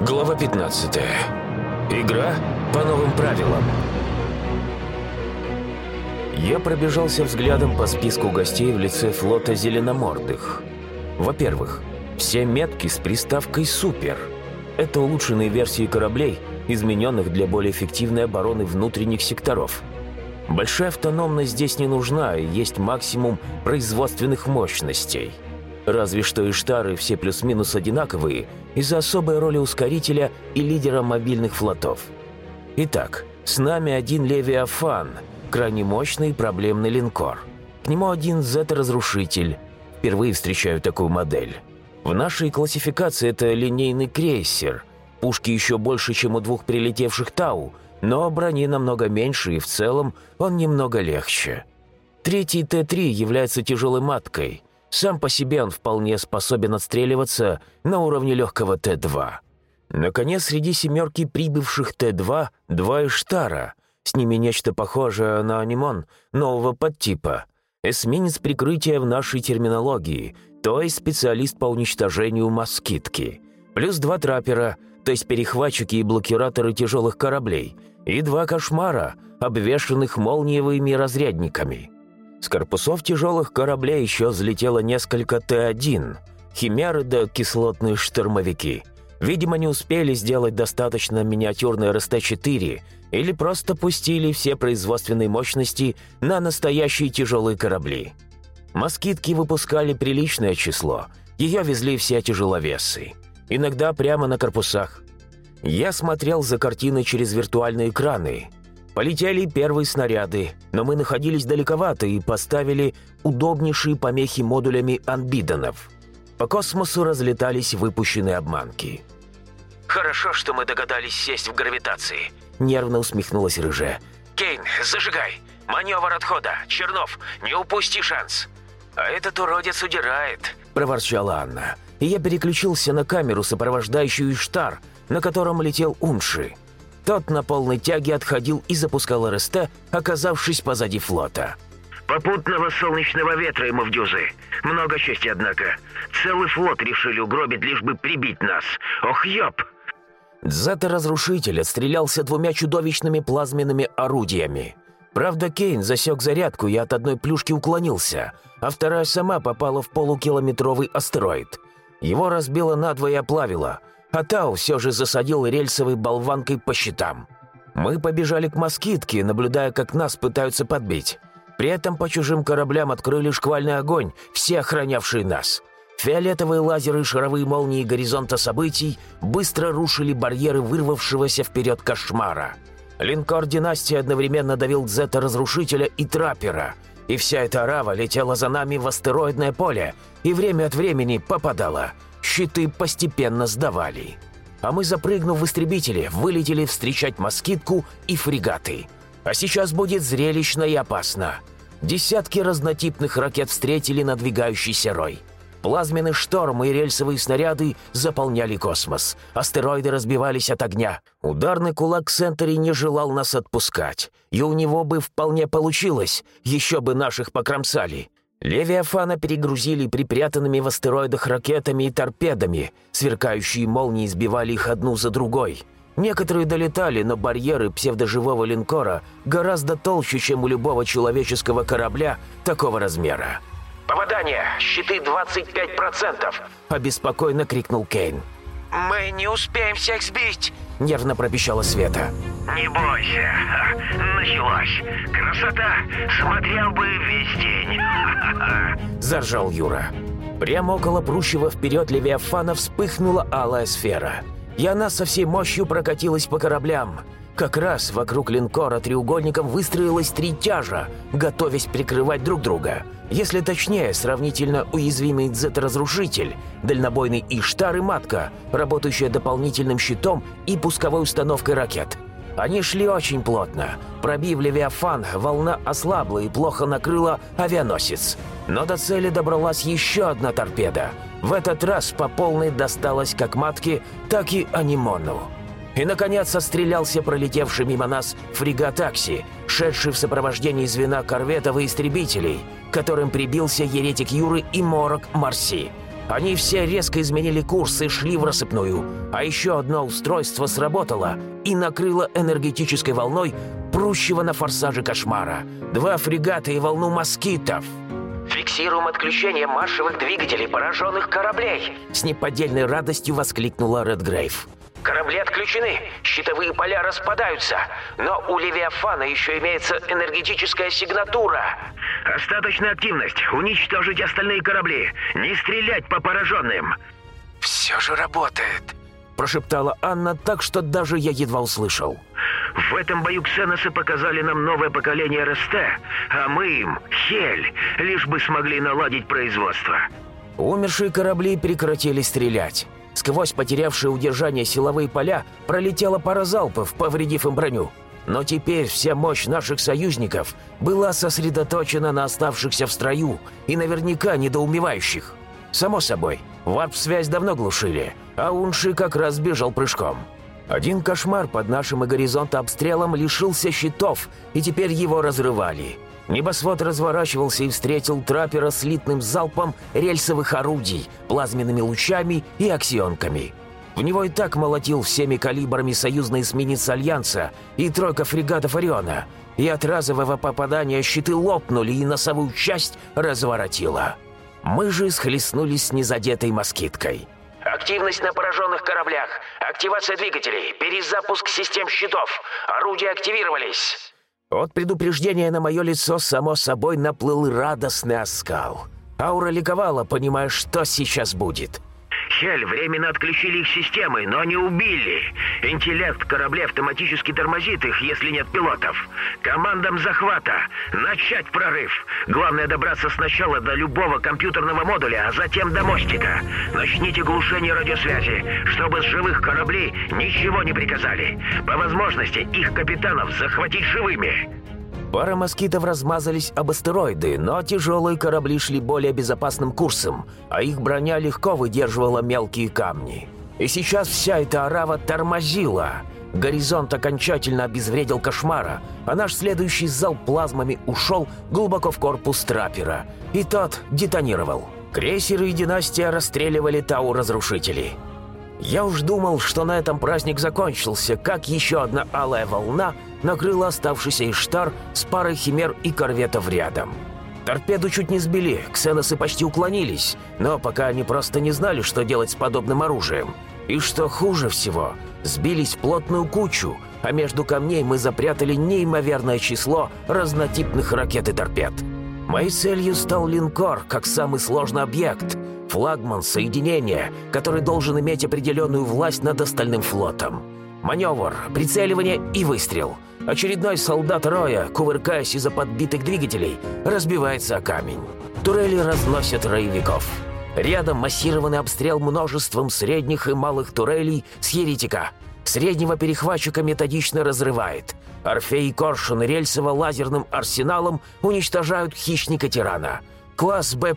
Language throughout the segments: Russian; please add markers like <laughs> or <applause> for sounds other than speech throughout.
Глава 15. Игра по новым правилам. Я пробежался взглядом по списку гостей в лице флота зеленомордых. Во-первых, все метки с приставкой «Супер». Это улучшенные версии кораблей, измененных для более эффективной обороны внутренних секторов. Большая автономность здесь не нужна, есть максимум производственных мощностей – Разве что и штары все плюс-минус одинаковые из-за особой роли ускорителя и лидера мобильных флотов. Итак, с нами один Левиафан, крайне мощный проблемный линкор. К нему один Зета-разрушитель. Впервые встречаю такую модель. В нашей классификации это линейный крейсер. Пушки еще больше, чем у двух прилетевших Тау, но брони намного меньше и в целом он немного легче. Третий Т-3 является тяжелой маткой – сам по себе он вполне способен отстреливаться на уровне легкого Т-2. Наконец, среди семерки прибывших Т-2 два Иштара. С ними нечто похожее на анимон нового подтипа. Эсминец прикрытия в нашей терминологии, то есть специалист по уничтожению москитки. Плюс два траппера, то есть перехватчики и блокираторы тяжелых кораблей. И два кошмара, обвешанных молниевыми разрядниками. С корпусов тяжелых кораблей еще взлетело несколько Т-1, химеры да кислотные штурмовики. Видимо, не успели сделать достаточно миниатюрные РСТ-4 или просто пустили все производственные мощности на настоящие тяжелые корабли. Москитки выпускали приличное число, ее везли все тяжеловесы. Иногда прямо на корпусах. Я смотрел за картиной через виртуальные экраны – Полетели первые снаряды, но мы находились далековато и поставили удобнейшие помехи модулями анбидонов. По космосу разлетались выпущенные обманки. «Хорошо, что мы догадались сесть в гравитации», — нервно усмехнулась Рыжая. «Кейн, зажигай! Маневр отхода! Чернов, не упусти шанс!» «А этот уродец удирает», — проворчала Анна. И я переключился на камеру, сопровождающую Иштар, на котором летел Унши. Тот на полной тяге отходил и запускал РСТ, оказавшись позади флота. «Попутного солнечного ветра ему в дюзы. Много чести, однако. Целый флот решили угробить, лишь бы прибить нас. Ох, ёб!» Зата-разрушитель отстрелялся двумя чудовищными плазменными орудиями. Правда, Кейн засек зарядку и от одной плюшки уклонился, а вторая сама попала в полукилометровый астероид. Его разбило надвое и оплавило – а Тау все же засадил рельсовой болванкой по щитам. Мы побежали к москитке, наблюдая, как нас пытаются подбить. При этом по чужим кораблям открыли шквальный огонь, все охранявшие нас. Фиолетовые лазеры и шаровые молнии горизонта событий быстро рушили барьеры вырвавшегося вперед кошмара. Линкор «Династия» одновременно давил Зета-разрушителя и Траппера, и вся эта арава летела за нами в астероидное поле и время от времени попадала – щиты постепенно сдавали. А мы, запрыгнув в истребители, вылетели встречать москитку и фрегаты. А сейчас будет зрелищно и опасно. Десятки разнотипных ракет встретили надвигающийся рой. Плазменный шторм и рельсовые снаряды заполняли космос. Астероиды разбивались от огня. Ударный кулак Сентери не желал нас отпускать. И у него бы вполне получилось, еще бы наших покромсали. Левиафана перегрузили припрятанными в астероидах ракетами и торпедами. Сверкающие молнии сбивали их одну за другой. Некоторые долетали, но барьеры псевдоживого линкора гораздо толще, чем у любого человеческого корабля такого размера. «Попадание! Щиты 25%!» – обеспокоенно крикнул Кейн. «Мы не успеем всех сбить!» – нервно пропищала Света. «Не бойся! Началось! Красота! Смотрел бы весь день!» <laughs> – заржал Юра. Прямо около прущего вперед Левиафана вспыхнула алая сфера. И она со всей мощью прокатилась по кораблям – как раз вокруг линкора треугольником выстроилось три тяжа, готовясь прикрывать друг друга. Если точнее, сравнительно уязвимый Дзет-разрушитель, дальнобойный Иштар и Матка, работающая дополнительным щитом и пусковой установкой ракет. Они шли очень плотно. Пробив Левиафан, волна ослабла и плохо накрыла авианосец. Но до цели добралась еще одна торпеда. В этот раз по полной досталась как Матке, так и Анимону. И, наконец, отстрелялся пролетевший мимо нас фрегат «Акси», шедший в сопровождении звена корветов и истребителей, которым прибился еретик Юры и Морок Марси. Они все резко изменили курс и шли в рассыпную. А еще одно устройство сработало и накрыло энергетической волной прущего на форсаже кошмара. Два фрегата и волну москитов. «Фиксируем отключение маршевых двигателей пораженных кораблей!» С неподдельной радостью воскликнула Редгрейв. Корабли отключены, щитовые поля распадаются, но у Левиафана еще имеется энергетическая сигнатура. Остаточная активность. Уничтожить остальные корабли. Не стрелять по пораженным. Все же работает. Прошептала Анна так, что даже я едва услышал. В этом бою ксеносы показали нам новое поколение РСТ, а мы им — Хель, лишь бы смогли наладить производство. Умершие корабли прекратили стрелять. Сквозь потерявшие удержание силовые поля пролетела пара залпов, повредив им броню. Но теперь вся мощь наших союзников была сосредоточена на оставшихся в строю и наверняка недоумевающих. Само собой, варп-связь давно глушили, а Унши как раз бежал прыжком. Один кошмар под нашим и горизонта обстрелом лишился щитов, и теперь его разрывали. Небосвод разворачивался и встретил траппера слитным залпом рельсовых орудий, плазменными лучами и аксионками. В него и так молотил всеми калибрами союзный эсминец Альянса и тройка фрегатов Ориона, и от разового попадания щиты лопнули и носовую часть разворотило. Мы же схлестнулись с незадетой москиткой. Активность на пораженных кораблях. Активация двигателей. Перезапуск систем щитов. Орудия активировались. От предупреждения на мое лицо, само собой, наплыл радостный оскал. Аура ликовала, понимая, что сейчас будет. Хель временно отключили их системы, но не убили. Интеллект кораблей автоматически тормозит их, если нет пилотов. Командам захвата. Начать прорыв. Главное добраться сначала до любого компьютерного модуля, а затем до мостика. Начните глушение радиосвязи, чтобы с живых кораблей ничего не приказали. По возможности их капитанов захватить живыми. Пара москитов размазались об астероиды, но тяжелые корабли шли более безопасным курсом, а их броня легко выдерживала мелкие камни. И сейчас вся эта арава тормозила. Горизонт окончательно обезвредил кошмара, а наш следующий зал плазмами ушел глубоко в корпус траппера, и тот детонировал. Крейсеры и династия расстреливали Тау-разрушителей. Я уж думал, что на этом праздник закончился, как еще одна алая волна накрыла оставшийся Иштар с парой химер и корветов рядом. Торпеду чуть не сбили, ксеносы почти уклонились, но пока они просто не знали, что делать с подобным оружием. И что хуже всего, сбились в плотную кучу, а между камней мы запрятали неимоверное число разнотипных ракет и торпед. Моей целью стал линкор, как самый сложный объект – флагман соединения, который должен иметь определенную власть над остальным флотом. Маневр, прицеливание и выстрел. Очередной солдат Роя, кувыркаясь из-за подбитых двигателей, разбивается о камень. Турели разносят роевиков. Рядом массированный обстрел множеством средних и малых турелей с еретика. Среднего перехватчика методично разрывает. Орфей и Коршун рельсово-лазерным арсеналом уничтожают хищника-тирана – Класс «Б+,»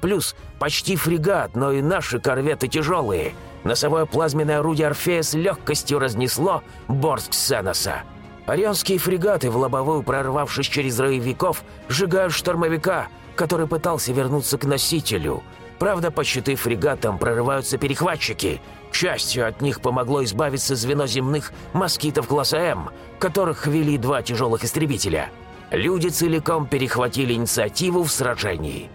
почти фрегат, но и наши корветы тяжелые. Носовое плазменное орудие «Орфея» с легкостью разнесло борт Ксеноса. Орионские фрегаты, в лобовую прорвавшись через роевиков, сжигают штормовика, который пытался вернуться к носителю. Правда, по щиты фрегатам прорываются перехватчики. К счастью, от них помогло избавиться звено земных москитов класса М, которых вели два тяжелых истребителя. Люди целиком перехватили инициативу в сражении.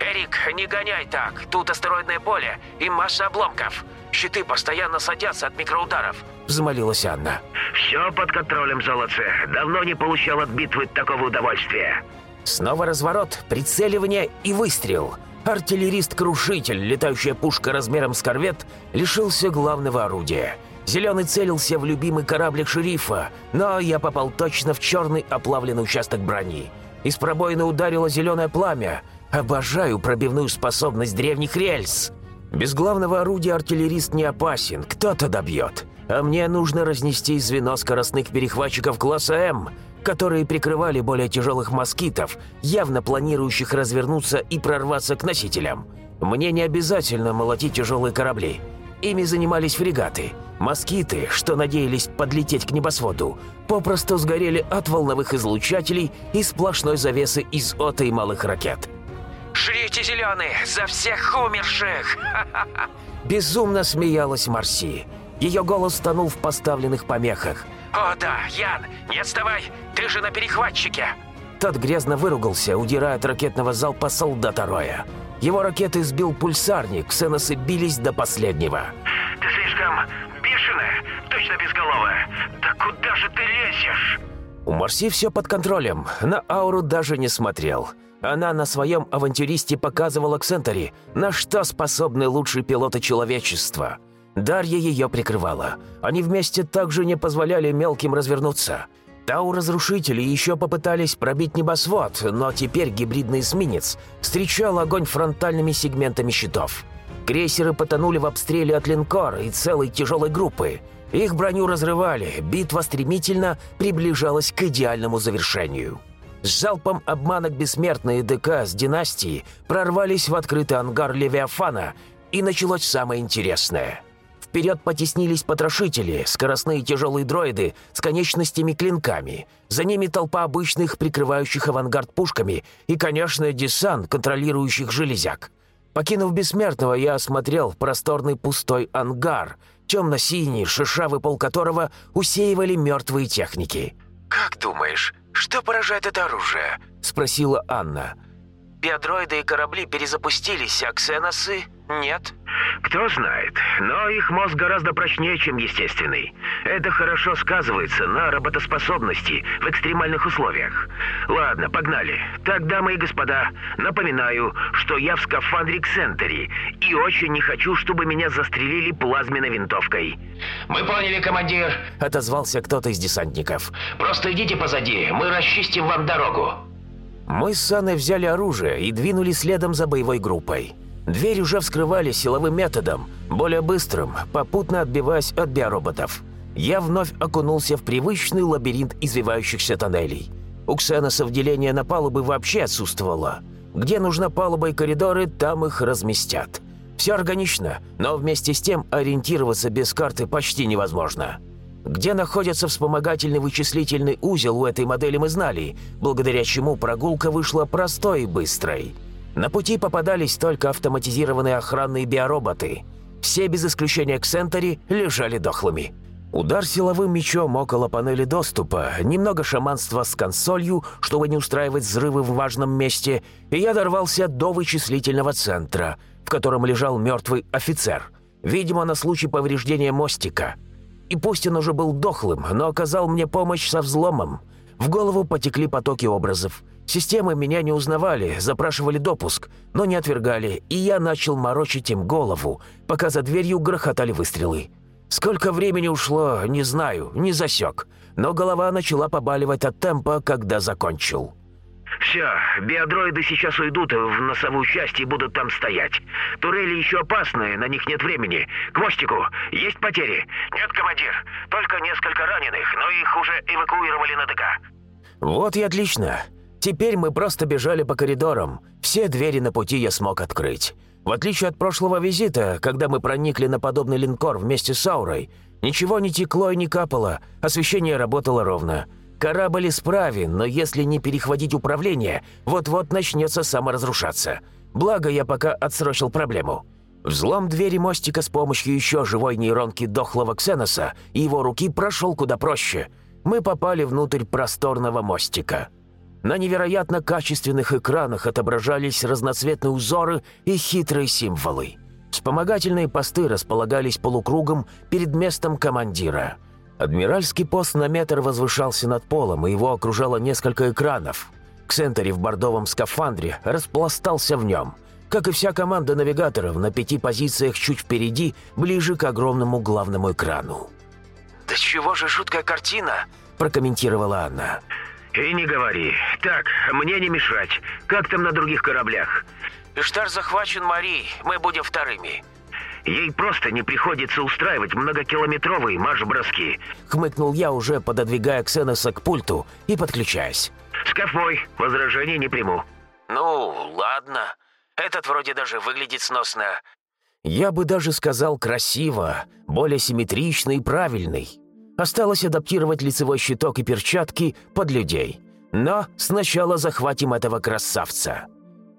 «Эрик, не гоняй так. Тут астероидное поле и масса обломков. Щиты постоянно садятся от микроударов», — взмолилась Анна. «Все под контролем, золотце. Давно не получал от битвы такого удовольствия». Снова разворот, прицеливание и выстрел. Артиллерист-крушитель, летающая пушка размером с корвет, лишился главного орудия. Зеленый целился в любимый кораблик шерифа, но я попал точно в черный оплавленный участок брони. Из пробоины ударило зеленое пламя, Обожаю пробивную способность древних рельс. Без главного орудия артиллерист не опасен, кто-то добьет. А мне нужно разнести звено скоростных перехватчиков класса М, которые прикрывали более тяжелых москитов, явно планирующих развернуться и прорваться к носителям. Мне не обязательно молотить тяжелые корабли. Ими занимались фрегаты. Москиты, что надеялись подлететь к небосводу, попросту сгорели от волновых излучателей и сплошной завесы из ота и малых ракет. Жрите, зеленые, за всех умерших! <laughs> Безумно смеялась Марси. Ее голос тонул в поставленных помехах. «О да, Ян, не отставай, ты же на перехватчике!» Тот грязно выругался, удирая от ракетного залпа солдата Роя. Его ракеты сбил пульсарник, ксеносы бились до последнего. Ты слишком бешеная, точно безголовая. Да куда же ты лезешь? У Марси все под контролем, на ауру даже не смотрел. Она на своем авантюристе показывала Ксентери, на что способны лучшие пилоты человечества. Дарья ее прикрывала. Они вместе также не позволяли мелким развернуться. Тау-разрушители еще попытались пробить небосвод, но теперь гибридный эсминец встречал огонь фронтальными сегментами щитов. Крейсеры потонули в обстреле от линкора и целой тяжелой группы. Их броню разрывали, битва стремительно приближалась к идеальному завершению. Залпом обманок бессмертные ДК с династии прорвались в открытый ангар Левиафана, и началось самое интересное – Вперед потеснились потрошители, скоростные тяжелые дроиды с конечностями-клинками. За ними толпа обычных, прикрывающих авангард пушками, и, конечно, десант, контролирующих железяк. Покинув Бессмертного, я осмотрел просторный пустой ангар, темно-синий, шишавый пол которого усеивали мертвые техники. «Как думаешь, что поражает это оружие?» – спросила Анна. «Биодроиды и корабли перезапустились, а ксеносы – нет?» Кто знает, но их мозг гораздо прочнее, чем естественный. Это хорошо сказывается на работоспособности в экстремальных условиях. Ладно, погнали. Так, дамы и господа, напоминаю, что я в скафандре Ксентери и очень не хочу, чтобы меня застрелили плазменной винтовкой. «Мы поняли, командир», — отозвался кто-то из десантников. «Просто идите позади, мы расчистим вам дорогу». Мы с Анной взяли оружие и двинули следом за боевой группой. Дверь уже вскрывали силовым методом, более быстрым, попутно отбиваясь от биороботов. Я вновь окунулся в привычный лабиринт извивающихся тоннелей. У ксеносов деление на палубы вообще отсутствовало. Где нужна палуба и коридоры, там их разместят. Все органично, но вместе с тем ориентироваться без карты почти невозможно. Где находится вспомогательный вычислительный узел у этой модели мы знали, благодаря чему прогулка вышла простой и быстрой. На пути попадались только автоматизированные охранные биороботы. Все без исключения Ксентери лежали дохлыми. Удар силовым мечом около панели доступа, немного шаманства с консолью, чтобы не устраивать взрывы в важном месте, и я дорвался до вычислительного центра, в котором лежал мертвый офицер, видимо, на случай повреждения мостика. И пусть он уже был дохлым, но оказал мне помощь со взломом. В голову потекли потоки образов – Системы меня не узнавали, запрашивали допуск, но не отвергали, и я начал морочить им голову, пока за дверью грохотали выстрелы. Сколько времени ушло, не знаю, не засек, но голова начала побаливать от темпа, когда закончил. «Все, биодроиды сейчас уйдут в носовую часть и будут там стоять. Турели еще опасные, на них нет времени. К мостику есть потери?» «Нет, командир, только несколько раненых, но их уже эвакуировали на ДК». «Вот и отлично. Теперь мы просто бежали по коридорам. Все двери на пути я смог открыть. В отличие от прошлого визита, когда мы проникли на подобный линкор вместе с Аурой, ничего не текло и не капало, освещение работало ровно. Корабль исправен, но если не перехватить управление, вот-вот начнется саморазрушаться. Благо, я пока отсрочил проблему. Взлом двери мостика с помощью еще живой нейронки дохлого Ксеноса и его руки прошел куда проще. Мы попали внутрь просторного мостика. На невероятно качественных экранах отображались разноцветные узоры и хитрые символы. Вспомогательные посты располагались полукругом перед местом командира. Адмиральский пост на метр возвышался над полом, и его окружало несколько экранов. Ксентери в бордовом скафандре распластался в нем. Как и вся команда навигаторов, на пяти позициях чуть впереди, ближе к огромному главному экрану. «Да чего же жуткая картина?» – прокомментировала Анна. «И не говори. Так, мне не мешать. Как там на других кораблях?» «Иштар захвачен Марией. Мы будем вторыми». «Ей просто не приходится устраивать многокилометровые марш-броски», — хмыкнул я, уже пододвигая Ксеноса к пульту и подключаясь. «Скаф мой. Возражений не приму». «Ну, ладно. Этот вроде даже выглядит сносно». «Я бы даже сказал красиво, более симметричный и правильный». Осталось адаптировать лицевой щиток и перчатки под людей. Но сначала захватим этого красавца.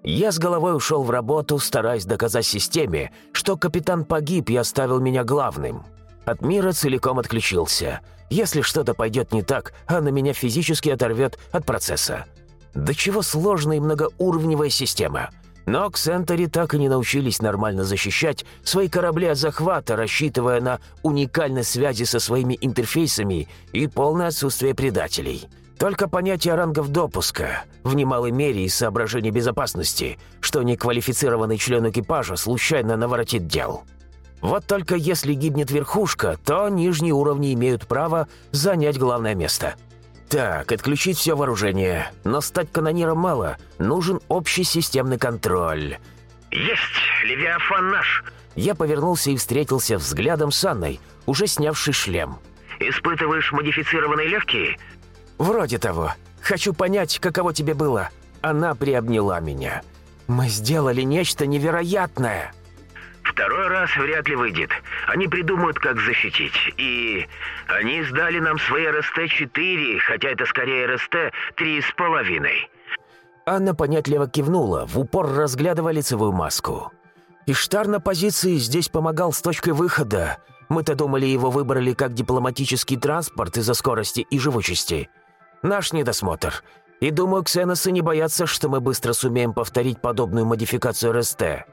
Я с головой ушел в работу, стараясь доказать системе, что капитан погиб и оставил меня главным. От мира целиком отключился. Если что-то пойдет не так, она меня физически оторвет от процесса. До чего сложная и многоуровневая система. Но Ксентери так и не научились нормально защищать свои корабли от захвата, рассчитывая на уникальность связи со своими интерфейсами и полное отсутствие предателей. Только понятие рангов допуска, в немалой мере из соображений безопасности, что неквалифицированный член экипажа случайно наворотит дел. Вот только если гибнет верхушка, то нижние уровни имеют право занять главное место. Так, отключить все вооружение, но стать канониром мало, нужен общий системный контроль. «Есть! Левиафан наш!» Я повернулся и встретился взглядом с Анной, уже снявший шлем. «Испытываешь модифицированные легкие?» «Вроде того. Хочу понять, каково тебе было». Она приобняла меня. «Мы сделали нечто невероятное!» Второй раз вряд ли выйдет. Они придумают, как защитить. И они сдали нам свои РСТ-4, хотя это скорее РСТ три с половиной. Анна понятливо кивнула, в упор разглядывая лицевую маску. Иштар на позиции здесь помогал с точкой выхода. Мы-то думали, его выбрали как дипломатический транспорт из-за скорости и живучести. Наш недосмотр. И думаю, ксеносы не боятся, что мы быстро сумеем повторить подобную модификацию РСТ.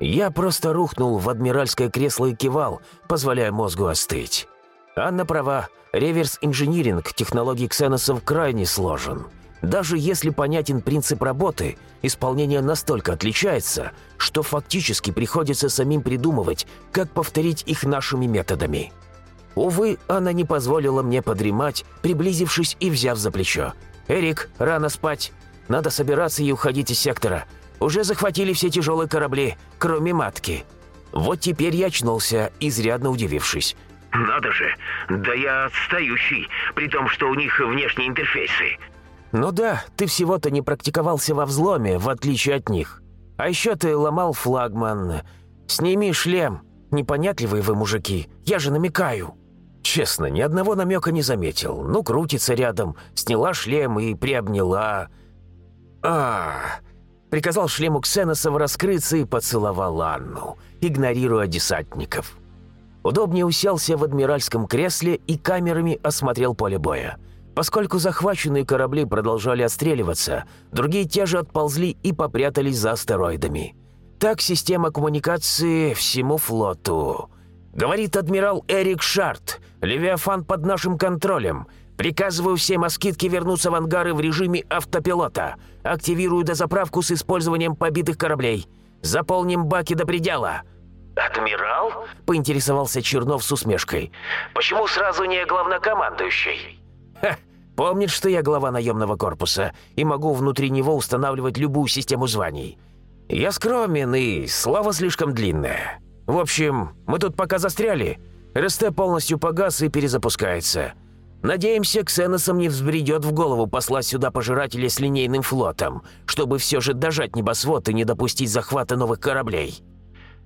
Я просто рухнул в адмиральское кресло и кивал, позволяя мозгу остыть. Анна права, реверс-инжиниринг технологий ксеносов крайне сложен. Даже если понятен принцип работы, исполнение настолько отличается, что фактически приходится самим придумывать, как повторить их нашими методами. Увы, она не позволила мне подремать, приблизившись и взяв за плечо. «Эрик, рано спать. Надо собираться и уходить из сектора. Уже захватили все тяжелые корабли, кроме матки. Вот теперь я очнулся, изрядно удивившись. «Надо же! Да я отстающий, при том, что у них внешние интерфейсы». «Ну да, ты всего-то не практиковался во взломе, в отличие от них. А еще ты ломал флагман. Сними шлем. Непонятливые вы мужики, я же намекаю». Честно, ни одного намека не заметил. Ну, крутится рядом, сняла шлем и приобняла. а Приказал шлему Ксеносов раскрыться и поцеловал Анну, игнорируя десантников. Удобнее уселся в адмиральском кресле и камерами осмотрел поле боя. Поскольку захваченные корабли продолжали отстреливаться, другие те же отползли и попрятались за астероидами. Так система коммуникации всему флоту. Говорит адмирал Эрик Шарт, «Левиафан под нашим контролем. Приказываю всем москитки вернуться в ангары в режиме автопилота. Активирую дозаправку с использованием побитых кораблей. Заполним баки до предела». «Адмирал?» – поинтересовался Чернов с усмешкой. «Почему сразу не главнокомандующий?» «Ха, помнит, что я глава наемного корпуса и могу внутри него устанавливать любую систему званий. Я скромен и слава слишком длинная. В общем, мы тут пока застряли. РСТ полностью погас и перезапускается». Надеемся, Ксеносом не взбредет в голову послать сюда пожирателей с линейным флотом, чтобы все же дожать небосвод и не допустить захвата новых кораблей».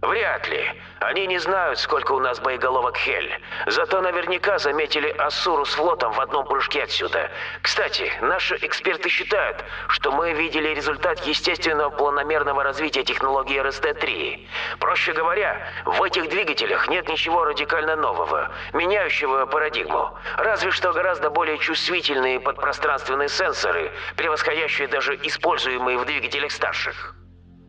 «Вряд ли. Они не знают, сколько у нас боеголовок Хель. Зато наверняка заметили Ассуру с флотом в одном прыжке отсюда. Кстати, наши эксперты считают, что мы видели результат естественного планомерного развития технологии РСТ-3. Проще говоря, в этих двигателях нет ничего радикально нового, меняющего парадигму. Разве что гораздо более чувствительные подпространственные сенсоры, превосходящие даже используемые в двигателях старших.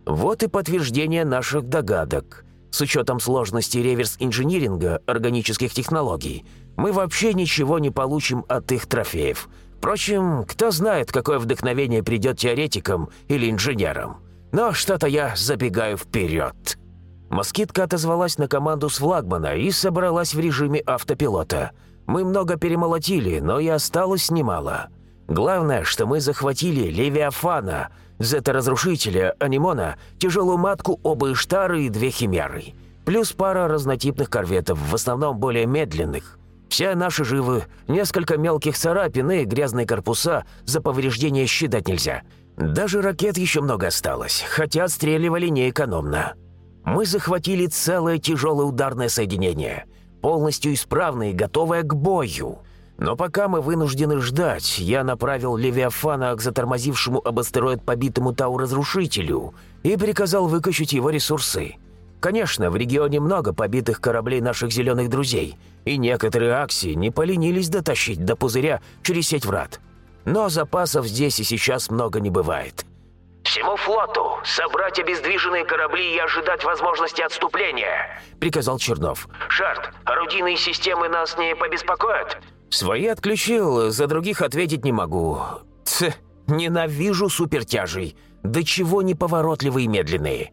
Вот и подтверждение наших догадок. С учетом сложности реверс-инжиниринга органических технологий, мы вообще ничего не получим от их трофеев. Впрочем, кто знает, какое вдохновение придет теоретикам или инженерам. Но что-то я забегаю вперед. Москитка отозвалась на команду с флагмана и собралась в режиме автопилота. Мы много перемолотили, но и осталось немало. Главное, что мы захватили Левиафана – Зета-разрушителя, Анимона, тяжелую матку, оба Иштары и две Химеры. Плюс пара разнотипных корветов, в основном более медленных. Все наши живы, несколько мелких царапин и грязные корпуса за повреждения считать нельзя. Даже ракет еще много осталось, хотя отстреливали неэкономно. Мы захватили целое тяжелое ударное соединение, полностью исправное и готовое к бою. Но пока мы вынуждены ждать, я направил Левиафана к затормозившему об астероид побитому Тау-разрушителю и приказал выкачать его ресурсы. Конечно, в регионе много побитых кораблей наших зеленых друзей, и некоторые акси не поленились дотащить до пузыря через сеть врат. Но запасов здесь и сейчас много не бывает. «Всему флоту собрать обездвиженные корабли и ожидать возможности отступления», — приказал Чернов. «Шарт, орудийные системы нас не побеспокоят?» «Свои отключил, за других ответить не могу. Ц, ненавижу супертяжей. До чего неповоротливые и медленные».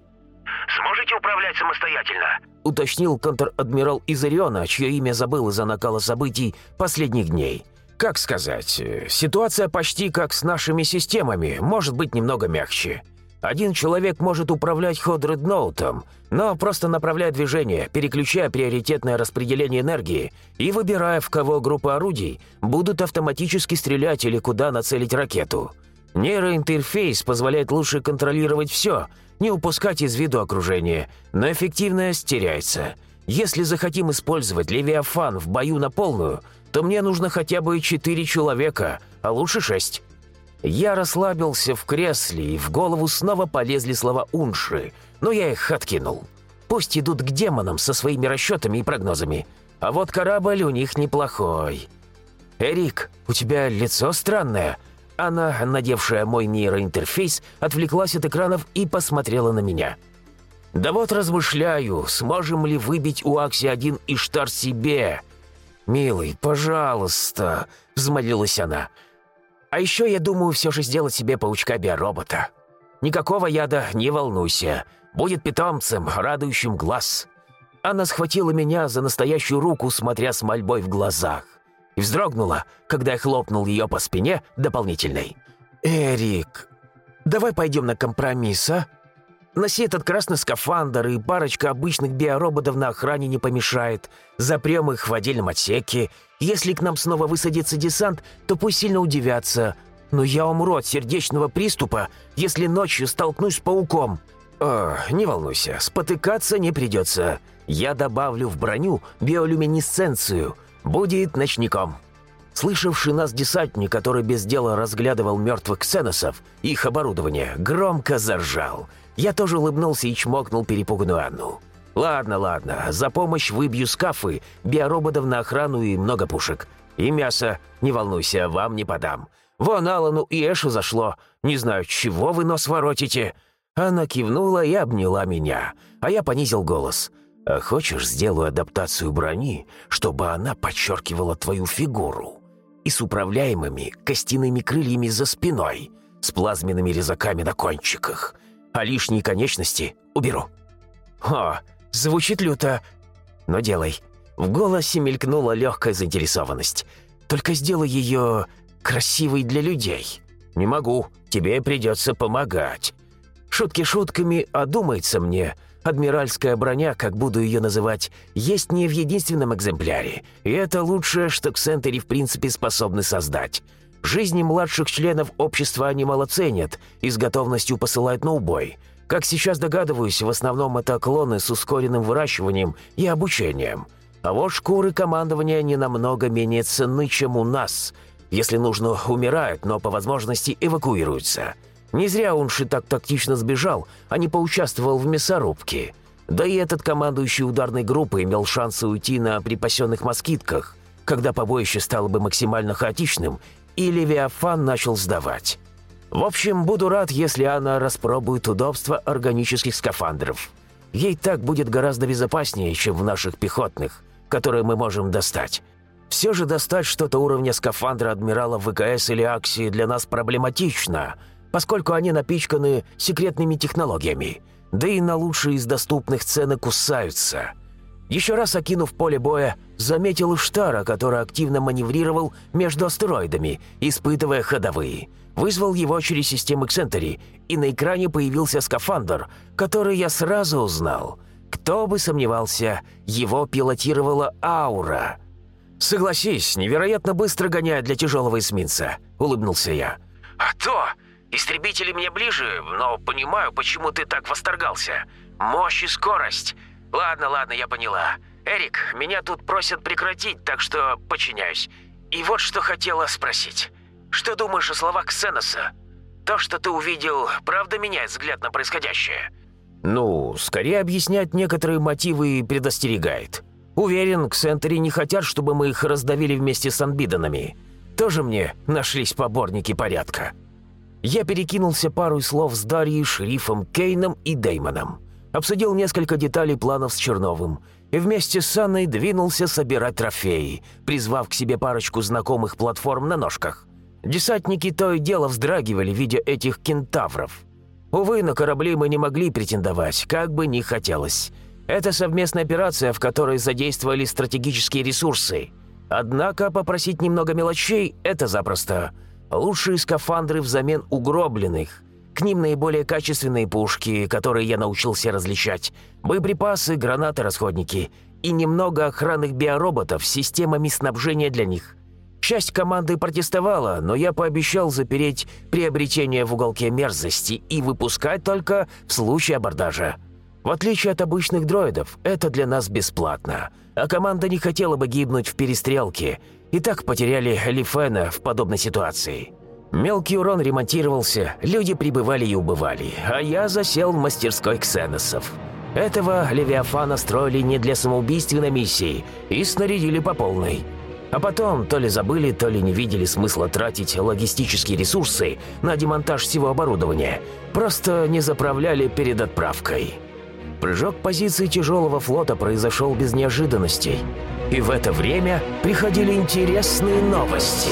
«Сможете управлять самостоятельно?» — уточнил контр-адмирал Изариона, чье имя забыл из-за накала событий последних дней. «Как сказать, ситуация почти как с нашими системами, может быть немного мягче. Один человек может управлять ход-редноутом, но просто направляя движение, переключая приоритетное распределение энергии и выбирая, в кого группа орудий будут автоматически стрелять или куда нацелить ракету. Нейроинтерфейс позволяет лучше контролировать все, не упускать из виду окружение, но эффективность теряется. Если захотим использовать Левиафан в бою на полную, то мне нужно хотя бы четыре человека, а лучше шесть. Я расслабился в кресле, и в голову снова полезли слова Унши, но я их откинул. Пусть идут к демонам со своими расчетами и прогнозами, а вот корабль у них неплохой. «Эрик, у тебя лицо странное». Она, надевшая мой нейроинтерфейс, отвлеклась от экранов и посмотрела на меня. «Да вот размышляю, сможем ли выбить у Акси-1 Иштар себе?» «Милый, пожалуйста», — взмолилась она, — а еще я думаю все же сделать себе паучка-биоробота. Никакого яда, не волнуйся. Будет питомцем, радующим глаз». Она схватила меня за настоящую руку, смотря с мольбой в глазах. И вздрогнула, когда я хлопнул ее по спине дополнительной. «Эрик, давай пойдем на компромисс, а? Носи этот красный скафандр и парочка обычных биороботов на охране не помешает. Запрем их в отдельном отсеке если к нам снова высадится десант, то пусть сильно удивятся. Но я умру от сердечного приступа, если ночью столкнусь с пауком. О, не волнуйся, спотыкаться не придется. Я добавлю в броню биолюминесценцию. Будет ночником». Слышавший нас десантник, который без дела разглядывал мертвых ксеносов их оборудование, громко заржал. Я тоже улыбнулся и чмокнул перепуганную Анну. «Ладно, ладно, за помощь выбью скафы, биороботов на охрану и много пушек. И мясо, не волнуйся, вам не подам. Вон Алану и Эшу зашло. Не знаю, чего вы нос воротите». Она кивнула и обняла меня, а я понизил голос. «А хочешь, сделаю адаптацию брони, чтобы она подчеркивала твою фигуру? И с управляемыми костяными крыльями за спиной, с плазменными резаками на кончиках. А лишние конечности уберу». «О, Звучит люто, но делай». В голосе мелькнула легкая заинтересованность. «Только сделай ее красивой для людей». «Не могу, тебе придется помогать». Шутки шутками, а думается мне, адмиральская броня, как буду ее называть, есть не в единственном экземпляре, и это лучшее, что Ксентери в принципе способны создать. Жизни младших членов общества они мало ценят и с готовностью посылают на убой – как сейчас догадываюсь, в основном это клоны с ускоренным выращиванием и обучением. А вот шкуры командования не намного менее ценны, чем у нас. Если нужно, умирают, но по возможности эвакуируются. Не зря Унши так тактично сбежал, а не поучаствовал в мясорубке. Да и этот командующий ударной группой имел шансы уйти на припасенных москитках, когда побоище стало бы максимально хаотичным, и Левиафан начал сдавать. В общем, буду рад, если она распробует удобство органических скафандров. Ей так будет гораздо безопаснее, чем в наших пехотных, которые мы можем достать. Все же достать что-то уровня скафандра адмирала ВКС или Аксии для нас проблематично, поскольку они напичканы секретными технологиями, да и на лучшие из доступных цены кусаются. Еще раз окинув поле боя, заметил Штара, который активно маневрировал между астероидами, испытывая ходовые – Вызвал его через систему Ксентери, и на экране появился скафандр, который я сразу узнал. Кто бы сомневался, его пилотировала аура. «Согласись, невероятно быстро гоняет для тяжелого эсминца», — улыбнулся я. «А то! Истребители мне ближе, но понимаю, почему ты так восторгался. Мощь и скорость. Ладно, ладно, я поняла. Эрик, меня тут просят прекратить, так что подчиняюсь. И вот что хотела спросить. Что думаешь о словах Ксеноса? То, что ты увидел, правда меняет взгляд на происходящее?» «Ну, скорее объяснять некоторые мотивы и предостерегает. Уверен, Ксентери не хотят, чтобы мы их раздавили вместе с анбиданами. Тоже мне нашлись поборники порядка». Я перекинулся пару слов с Дарьей, Шерифом, Кейном и Деймоном. Обсудил несколько деталей планов с Черновым и вместе с Анной двинулся собирать трофеи, призвав к себе парочку знакомых платформ на ножках. Десантники то и дело вздрагивали, видя этих кентавров. Увы, на корабли мы не могли претендовать, как бы ни хотелось. Это совместная операция, в которой задействовали стратегические ресурсы. Однако попросить немного мелочей – это запросто – Лучшие скафандры взамен угробленных. К ним наиболее качественные пушки, которые я научился различать, боеприпасы, гранаты, расходники и немного охранных биороботов с системами снабжения для них. Часть команды протестовала, но я пообещал запереть приобретение в уголке мерзости и выпускать только в случае абордажа. В отличие от обычных дроидов, это для нас бесплатно, а команда не хотела бы гибнуть в перестрелке – и так потеряли Лифена в подобной ситуации. Мелкий урон ремонтировался, люди прибывали и убывали, а я засел в мастерской ксеносов. Этого Левиафана строили не для самоубийственной миссии и снарядили по полной. А потом то ли забыли, то ли не видели смысла тратить логистические ресурсы на демонтаж всего оборудования. Просто не заправляли перед отправкой. Прыжок позиции тяжелого флота произошел без неожиданностей. И в это время приходили интересные новости.